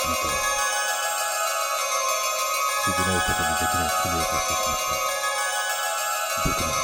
君と償うことのできない罪を犯してしまった。僕の